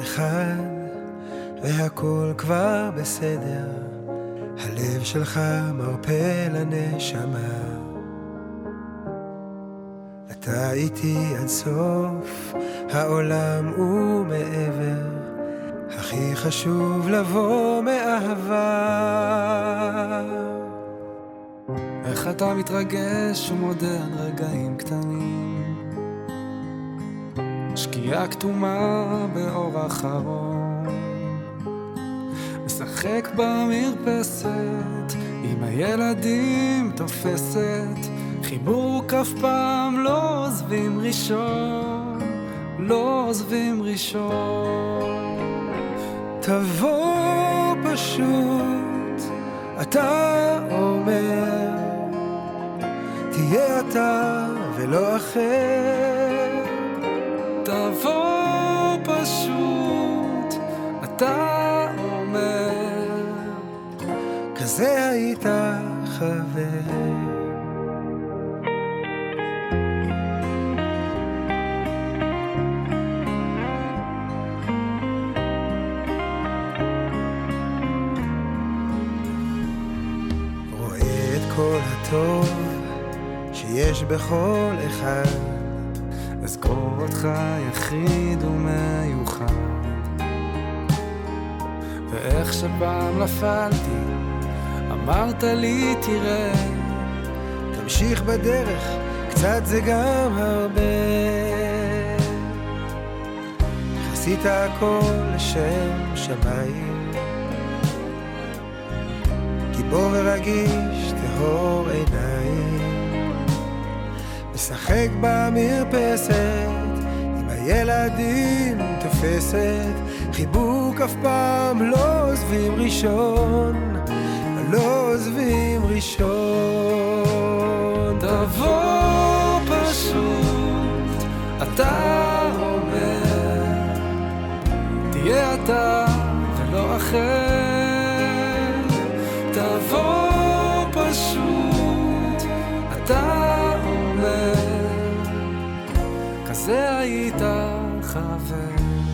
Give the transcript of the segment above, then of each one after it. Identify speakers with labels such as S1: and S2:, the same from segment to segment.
S1: אחד, והכל כבר בסדר. הלב שלך מרפא לנשמה. אתה איתי עד סוף העולם ומעבר. הכי חשוב לבוא מאהבה.
S2: איך אתה מתרגש ומודה על רגעים קטנים שקיעה כתומה באור אחרון משחק במרפסת עם הילדים תופסת. חיבוק אף פעם לא עוזבים ראשון לא עוזבים ראשון.
S1: תבוא פשוט, אתה אומר, תהיה אתה ולא אחר.
S2: אתה אומר.
S1: כזה היית חבר. שיש בכל אחד.
S2: אזכור אותך יחיד ומיוחד. ואיך שפעם נפלתי, אמרת לי תראה,
S1: תמשיך בדרך, קצת זה גם הרבה. עשית הכל לשם שמיים, גיבור ורגיש, טהור עיניים. משחק במרפסת, עם הילדים תופסת, חיבוק אף פעם לא עוזבים ראשון, לא עוזבים ראשון.
S2: תבוא פשוט, אתה אומר, תהיה אתה ולא אחר. תבוא פשוט, אתה אומר, כזה היית חבר.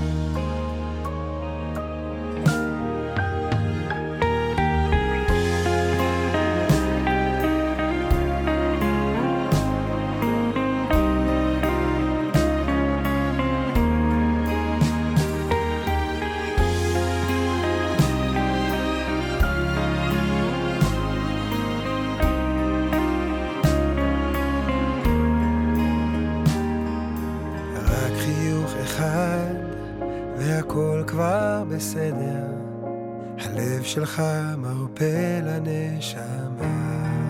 S1: אחד, והכל כבר בסדר. הלב שלך מרפא לנשמה.